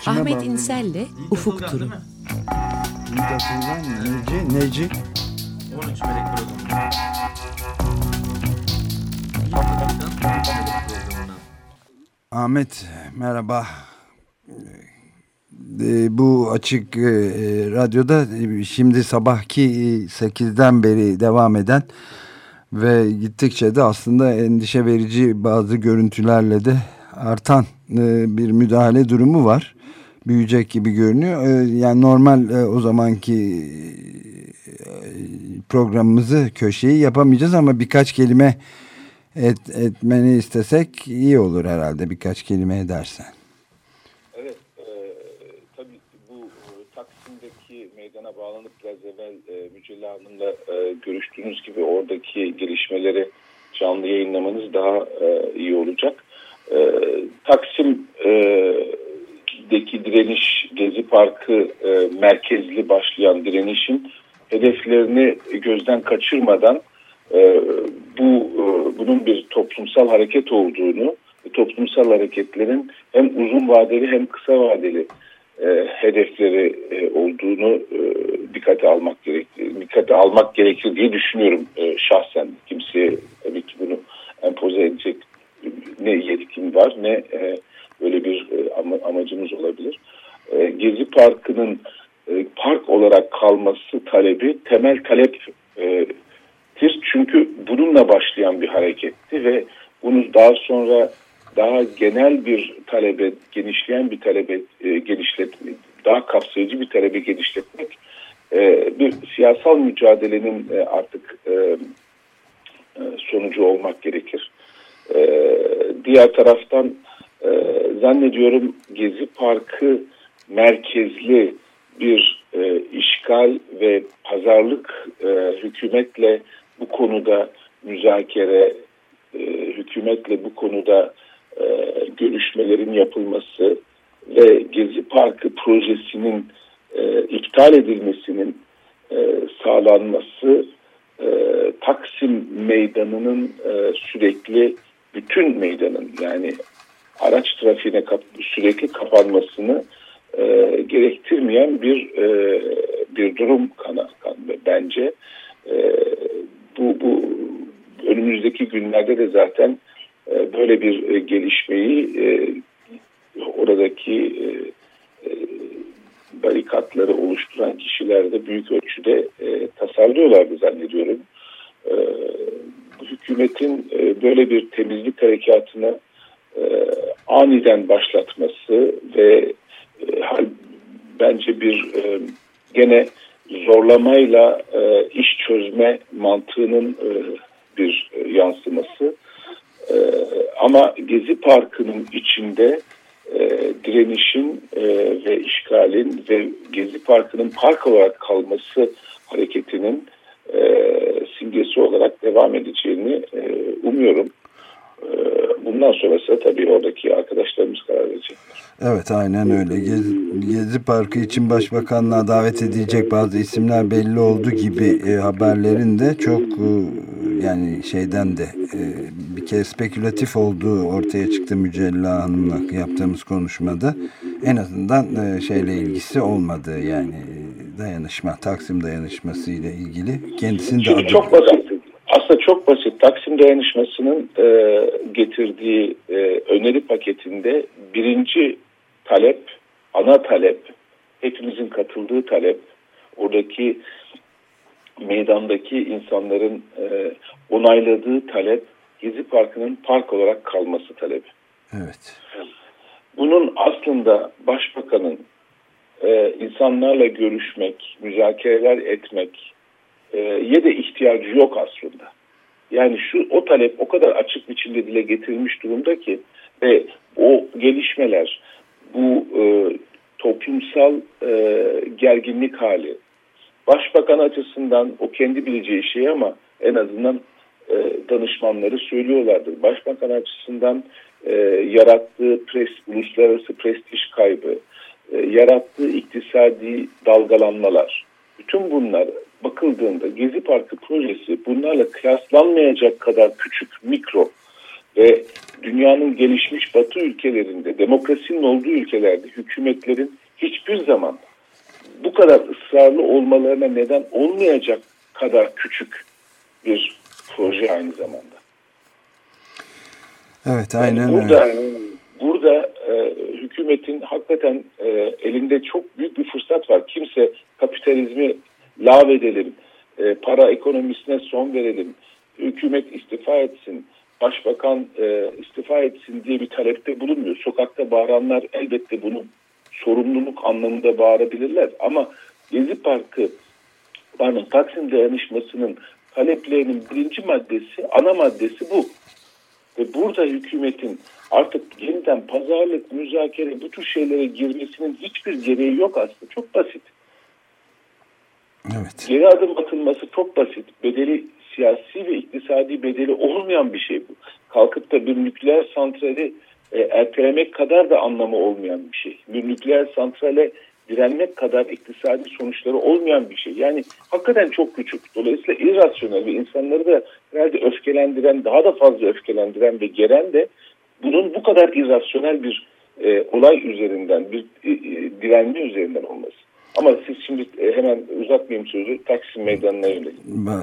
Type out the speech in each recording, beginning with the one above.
Kime Ahmet İnsel'le Ufuk Turu. Neci, Neci. 13 melek. Ahmet merhaba. Ee, bu açık e, radyoda e, şimdi sabahki 8'den beri devam eden ve gittikçe de aslında endişe verici bazı görüntülerle de artan e, bir müdahale durumu var. Büyüyecek gibi görünüyor. E, yani normal e, o zamanki programımızı köşeyi yapamayacağız ama birkaç kelime et, etmeni istesek iyi olur herhalde birkaç kelime edersen. Evet, e, tabii bu Taksim'deki meydana bağlanıp biraz evvel e, Mücella Hanım'la e, görüştüğünüz gibi oradaki gelişmeleri canlı yayınlamanız daha e, iyi olacak. E, Taksim'deki e, direniş, Gezi Parkı e, merkezli başlayan direnişin hedeflerini gözden kaçırmadan e, bu e, bunun bir toplumsal hareket olduğunu, toplumsal hareketlerin hem uzun vadeli hem kısa vadeli e, hedefleri e, olduğunu e, dikkate almak gerekir. Dikkate almak gerekir diye düşünüyorum e, şahsen. Kimseye tabii ki bunu empoze edecek ne yetkim var ne e, böyle bir e, ama, amacımız olabilir. E, Gezi Parkı'nın e, park olarak kalması talebi temel talep e, çünkü bununla başlayan bir hareketti ve bunu daha sonra daha genel bir talebe, genişleyen bir talebe e, genişletmek, daha kapsayıcı bir talebe genişletmek e, bir siyasal mücadelenin e, artık e, e, sonucu olmak gerekir. E, diğer taraftan e, zannediyorum Gezi Parkı merkezli bir e, işgal ve pazarlık e, hükümetle bu konuda müzakere, e, hükümetle bu konuda e, görüşmelerin yapılması ve Gezi Parkı projesinin e, iptal edilmesinin e, sağlanması e, Taksim Meydanı'nın e, sürekli bütün meydanın yani araç trafiğine kap sürekli kapanmasını e, gerektirmeyen bir e, bir durum kana, kan, bence. E, bu, bu önümüzdeki günlerde de zaten e, böyle bir e, gelişmeyi e, oradaki e, e, barikatları oluşturan kişiler de büyük ölçüde e, tasarlıyorlardı zannediyorum. Hükümetin e, böyle bir temizlik harekatını e, aniden başlatması ve e, bence bir gene zorlamayla iş çözme mantığının bir yansıması. Ama Gezi Parkı'nın içinde direnişin ve işgalin ve Gezi Parkı'nın park olarak kalması hareketinin simgesi olarak devam edeceğini e, umuyorum. E, bundan sonrası tabii oradaki arkadaşlarımız karar verecekler. Evet aynen öyle. Gezi, Gezi Parkı için başbakanlığa davet edilecek bazı isimler belli oldu gibi e, haberlerin de çok e, yani şeyden de e, bir kere spekülatif olduğu ortaya çıktı Mücella Hanım'la yaptığımız konuşmada. En azından e, şeyle ilgisi olmadı yani dayanışma, Taksim dayanışması ile ilgili. Kendisinin de adı... Çok basit. Aslında çok basit. Taksim dayanışmasının e, getirdiği e, öneri paketinde birinci talep, ana talep, hepimizin katıldığı talep, oradaki meydandaki insanların e, onayladığı talep Gezi Parkı'nın park olarak kalması talebi. Evet. Bunun aslında başbakanın insanlarla görüşmek, müzakereler etmek e, ye de ihtiyacı yok aslında. Yani şu o talep o kadar açık biçimde dile getirilmiş durumda ki ve o gelişmeler bu e, toplumsal e, gerginlik hali başbakan açısından o kendi bileceği şey ama en azından e, danışmanları söylüyorlardır. Başbakan açısından e, yarattığı pres, uluslararası prestij kaybı, e, yarattığı iktisadi dalgalanmalar, bütün bunlar bakıldığında Gezi Parkı projesi bunlarla kıyaslanmayacak kadar küçük, mikro Ve dünyanın gelişmiş batı ülkelerinde, demokrasinin olduğu ülkelerde hükümetlerin hiçbir zaman bu kadar ısrarlı olmalarına neden olmayacak kadar küçük bir proje aynı zamanda. Evet aynen yani burada, öyle. Burada e, hükümetin hakikaten e, elinde çok büyük bir fırsat var. Kimse kapitalizmi lağvedelim, e, para ekonomisine son verelim, hükümet istifa etsin, başbakan e, istifa etsin diye bir talepte bulunmuyor. Sokakta bağıranlar elbette bunu sorumluluk anlamında bağırabilirler. Ama Gezi Parkı, pardon Taksim Dayanışması'nın taleplerinin birinci maddesi, ana maddesi bu. Ve burada hükümetin artık yeniden pazarlık, müzakere bu tür şeylere girmesinin hiçbir gereği yok aslında. Çok basit. Evet. Geri adım atılması çok basit. Bedeli siyasi ve iktisadi bedeli olmayan bir şey bu. Kalkıp da bir nükleer santrali e, ertelemek kadar da anlamı olmayan bir şey. Bir nükleer santrale direnmek kadar iktisadi sonuçları olmayan bir şey. Yani hakikaten çok küçük. Dolayısıyla irrasyonel ve insanları da herhalde öfkelendiren, daha da fazla öfkelendiren ve geren de bunun bu kadar irrasyonel bir e, olay üzerinden, bir e, e, direnme üzerinden olması. Ama siz şimdi e, hemen uzatmayayım sözü Taksim Meydanı'na yönelim.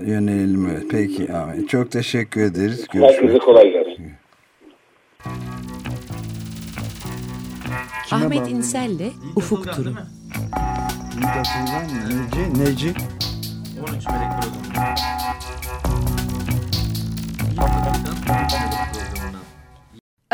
Yönelelim evet. Peki Ahmet. Çok teşekkür ederiz. Herkese kolay gelsin. Ahmet İnsel'le Ufuk Turu. Neci? Neci? 13 melek programı.